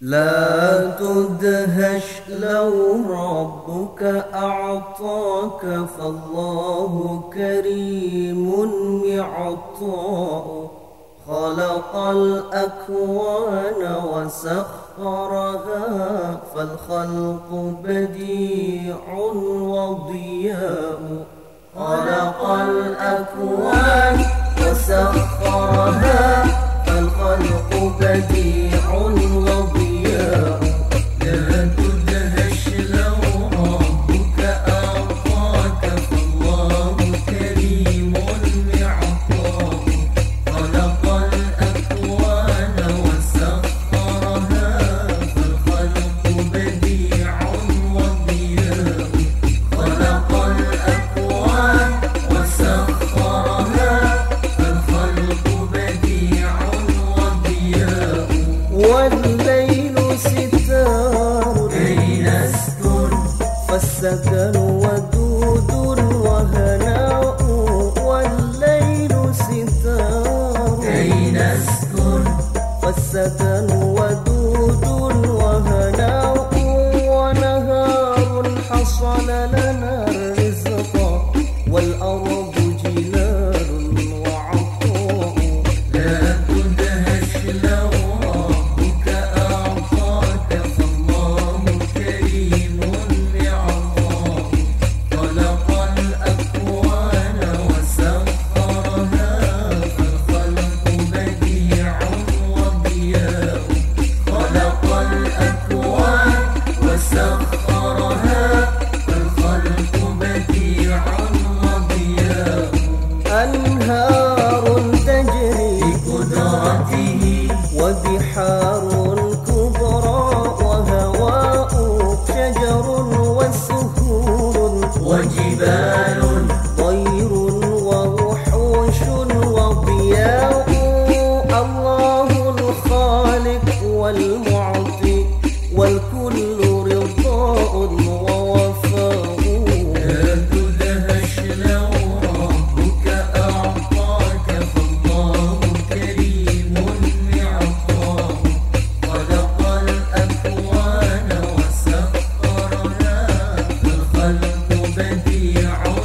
لا تدهش لو ربك أعطاك فالله كريم معطاء خلق الأكوان وسخرها فالخلق بديع وضياء. خلق الأكوان وسخرها والسكن ودود وهناء والليل ستار. كي نسكن والسكن سكن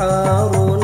بحار